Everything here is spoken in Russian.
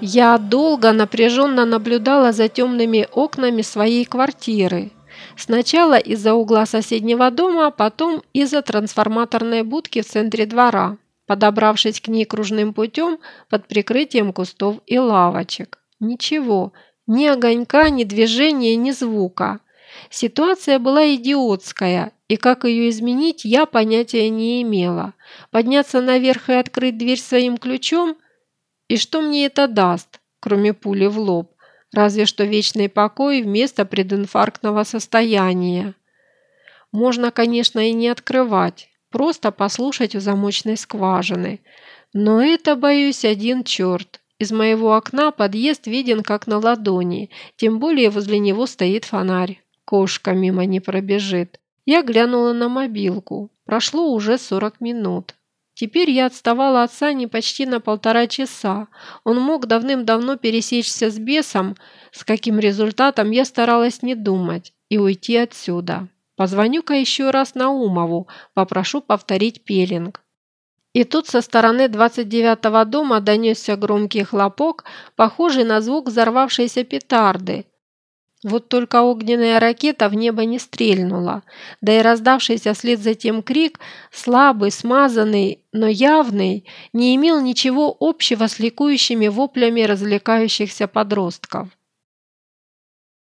Я долго напряженно наблюдала за темными окнами своей квартиры. Сначала из-за угла соседнего дома, а потом из-за трансформаторной будки в центре двора, подобравшись к ней кружным путем под прикрытием кустов и лавочек. Ничего, ни огонька, ни движения, ни звука. Ситуация была идиотская, и как ее изменить, я понятия не имела. Подняться наверх и открыть дверь своим ключом – и что мне это даст, кроме пули в лоб? Разве что вечный покой вместо прединфарктного состояния. Можно, конечно, и не открывать, просто послушать у замочной скважины. Но это, боюсь, один черт. Из моего окна подъезд виден как на ладони, тем более возле него стоит фонарь. Кошка мимо не пробежит. Я глянула на мобилку. Прошло уже 40 минут. Теперь я отставала от Сани почти на полтора часа. Он мог давным-давно пересечься с бесом, с каким результатом я старалась не думать, и уйти отсюда. Позвоню-ка еще раз Наумову, попрошу повторить пелинг. И тут со стороны 29-го дома донесся громкий хлопок, похожий на звук взорвавшейся петарды – вот только огненная ракета в небо не стрельнула, да и раздавшийся вслед за тем крик, слабый, смазанный, но явный, не имел ничего общего с ликующими воплями развлекающихся подростков.